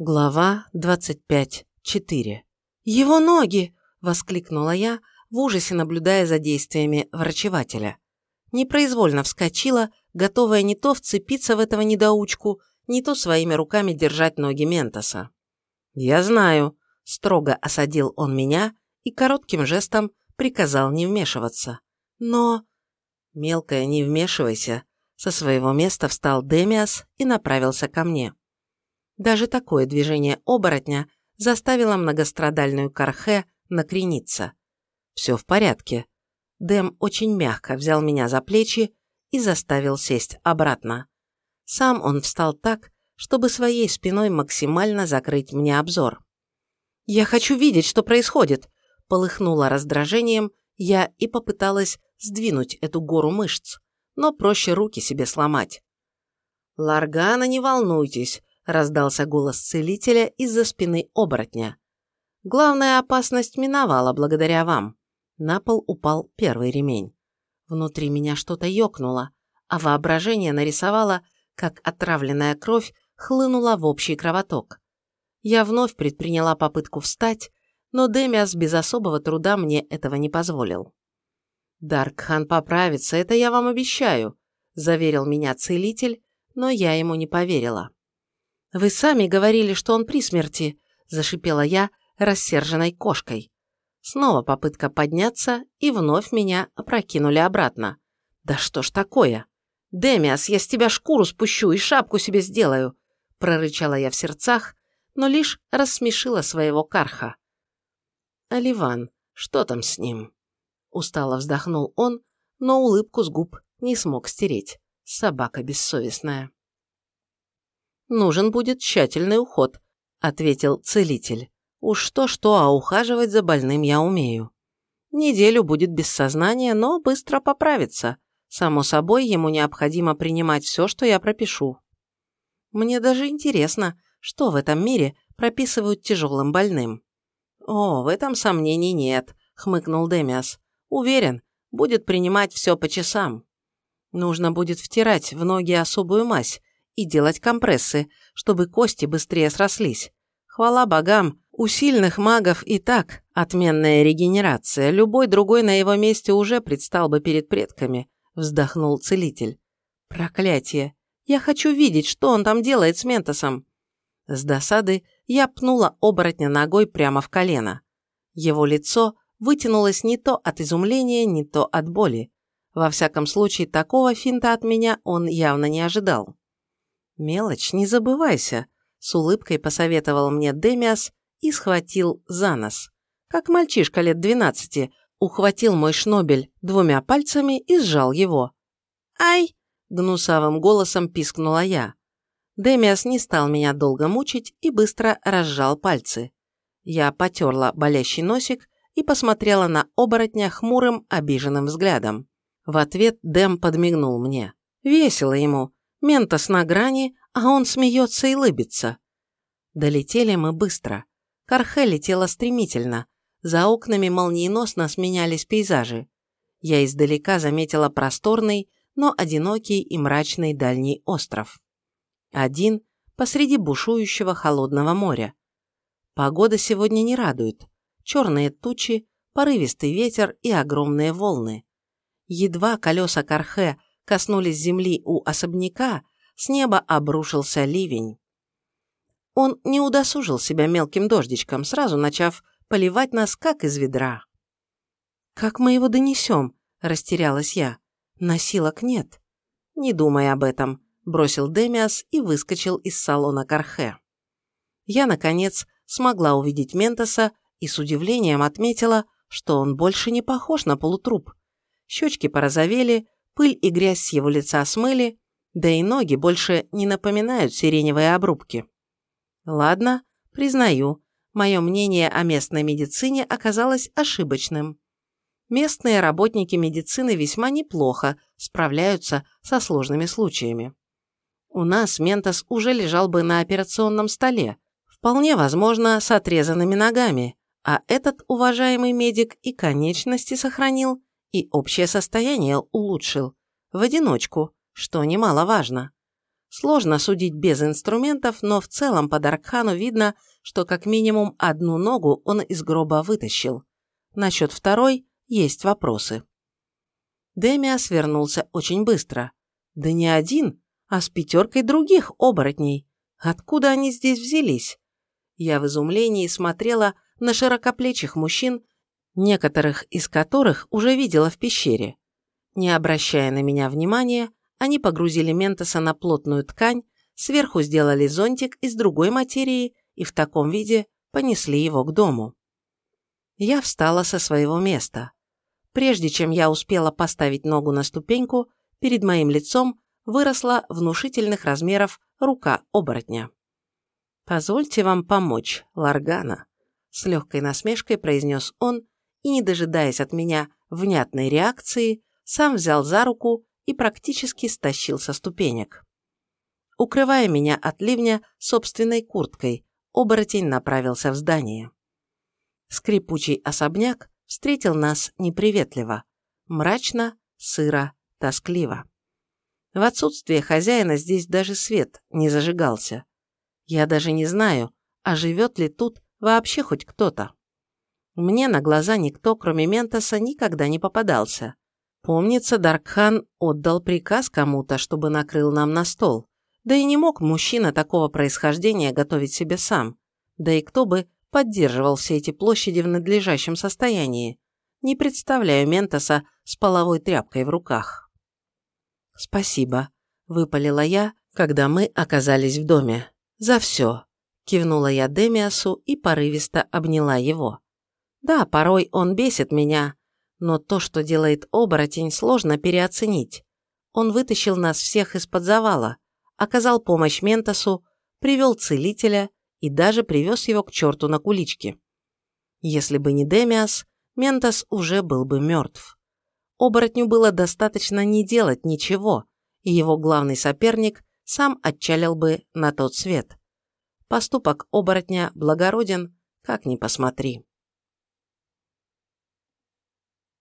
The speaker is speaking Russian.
Глава 25.4. «Его ноги!» – воскликнула я, в ужасе наблюдая за действиями врачевателя. Непроизвольно вскочила, готовая не то вцепиться в этого недоучку, не то своими руками держать ноги Ментоса. «Я знаю», – строго осадил он меня и коротким жестом приказал не вмешиваться. «Но...» «Мелкая, не вмешивайся», – со своего места встал Демиас и направился ко мне. Даже такое движение оборотня заставило многострадальную Кархе накрениться. Все в порядке. Дэм очень мягко взял меня за плечи и заставил сесть обратно. Сам он встал так, чтобы своей спиной максимально закрыть мне обзор. «Я хочу видеть, что происходит!» Полыхнула раздражением я и попыталась сдвинуть эту гору мышц, но проще руки себе сломать. «Ларгана, не волнуйтесь, раздался голос целителя из-за спины оборотня. Главная опасность миновала благодаря вам. На пол упал первый ремень. Внутри меня что-то ёкнуло, а воображение нарисовало, как отравленная кровь хлынула в общий кровоток. Я вновь предприняла попытку встать, но Демиас без особого труда мне этого не позволил. «Даркхан поправится, это я вам обещаю», – заверил меня целитель, но я ему не поверила. «Вы сами говорили, что он при смерти», – зашипела я рассерженной кошкой. Снова попытка подняться, и вновь меня опрокинули обратно. «Да что ж такое? Демиас, я с тебя шкуру спущу и шапку себе сделаю!» – прорычала я в сердцах, но лишь рассмешила своего карха. «Оливан, что там с ним?» Устало вздохнул он, но улыбку с губ не смог стереть. Собака бессовестная. «Нужен будет тщательный уход», – ответил целитель. «Уж то-что, а ухаживать за больным я умею. Неделю будет без сознания, но быстро поправится. Само собой, ему необходимо принимать все, что я пропишу. Мне даже интересно, что в этом мире прописывают тяжелым больным». «О, в этом сомнений нет», – хмыкнул Демиас. «Уверен, будет принимать все по часам. Нужно будет втирать в ноги особую мазь, и делать компрессы, чтобы кости быстрее срослись. Хвала богам, у сильных магов и так отменная регенерация, любой другой на его месте уже предстал бы перед предками, вздохнул целитель. Проклятие! Я хочу видеть, что он там делает с Ментосом. С досады я пнула оборотня ногой прямо в колено. Его лицо вытянулось не то от изумления, не то от боли. Во всяком случае, такого финта от меня он явно не ожидал. «Мелочь, не забывайся», – с улыбкой посоветовал мне Демиас и схватил за нос. Как мальчишка лет двенадцати, ухватил мой шнобель двумя пальцами и сжал его. «Ай!» – гнусавым голосом пискнула я. Демиас не стал меня долго мучить и быстро разжал пальцы. Я потерла болящий носик и посмотрела на оборотня хмурым, обиженным взглядом. В ответ Дэм подмигнул мне. Весело ему, Ментос на грани, а он смеется и лыбится. Долетели мы быстро. Кархе летела стремительно. За окнами молниеносно сменялись пейзажи. Я издалека заметила просторный, но одинокий и мрачный дальний остров. Один посреди бушующего холодного моря. Погода сегодня не радует. Черные тучи, порывистый ветер и огромные волны. Едва колеса Кархе коснулись земли у особняка, с неба обрушился ливень. Он не удосужил себя мелким дождичком, сразу начав поливать нас, как из ведра. «Как мы его донесем?» – растерялась я. «Носилок нет». «Не думай об этом», – бросил Демиас и выскочил из салона Кархе. Я, наконец, смогла увидеть Ментоса и с удивлением отметила, что он больше не похож на полутруп. Щечки порозовели, Пыль и грязь с его лица смыли, да и ноги больше не напоминают сиреневые обрубки. Ладно, признаю, мое мнение о местной медицине оказалось ошибочным. Местные работники медицины весьма неплохо справляются со сложными случаями. У нас Ментос уже лежал бы на операционном столе, вполне возможно, с отрезанными ногами, а этот уважаемый медик и конечности сохранил, и общее состояние улучшил. В одиночку, что немаловажно. Сложно судить без инструментов, но в целом по Даркхану видно, что как минимум одну ногу он из гроба вытащил. Насчет второй есть вопросы. Демиас вернулся очень быстро. Да не один, а с пятеркой других оборотней. Откуда они здесь взялись? Я в изумлении смотрела на широкоплечих мужчин, некоторых из которых уже видела в пещере. Не обращая на меня внимания, они погрузили Ментоса на плотную ткань, сверху сделали зонтик из другой материи и в таком виде понесли его к дому. Я встала со своего места. Прежде чем я успела поставить ногу на ступеньку, перед моим лицом выросла внушительных размеров рука оборотня. «Позвольте вам помочь, Ларгана», – с легкой насмешкой произнес он и, не дожидаясь от меня внятной реакции, сам взял за руку и практически стащил со ступенек. Укрывая меня от ливня собственной курткой, оборотень направился в здание. Скрипучий особняк встретил нас неприветливо, мрачно, сыро, тоскливо. В отсутствие хозяина здесь даже свет не зажигался. Я даже не знаю, а живет ли тут вообще хоть кто-то. Мне на глаза никто, кроме Ментоса, никогда не попадался. Помнится, Даркхан отдал приказ кому-то, чтобы накрыл нам на стол. Да и не мог мужчина такого происхождения готовить себе сам. Да и кто бы поддерживал все эти площади в надлежащем состоянии. Не представляю Ментоса с половой тряпкой в руках. «Спасибо», – выпалила я, когда мы оказались в доме. «За все», – кивнула я Демиасу и порывисто обняла его. «Да, порой он бесит меня, но то, что делает оборотень, сложно переоценить. Он вытащил нас всех из-под завала, оказал помощь Ментосу, привел целителя и даже привез его к черту на куличке. Если бы не Демиас, Ментос уже был бы мертв. Оборотню было достаточно не делать ничего, и его главный соперник сам отчалил бы на тот свет. Поступок оборотня благороден, как ни посмотри.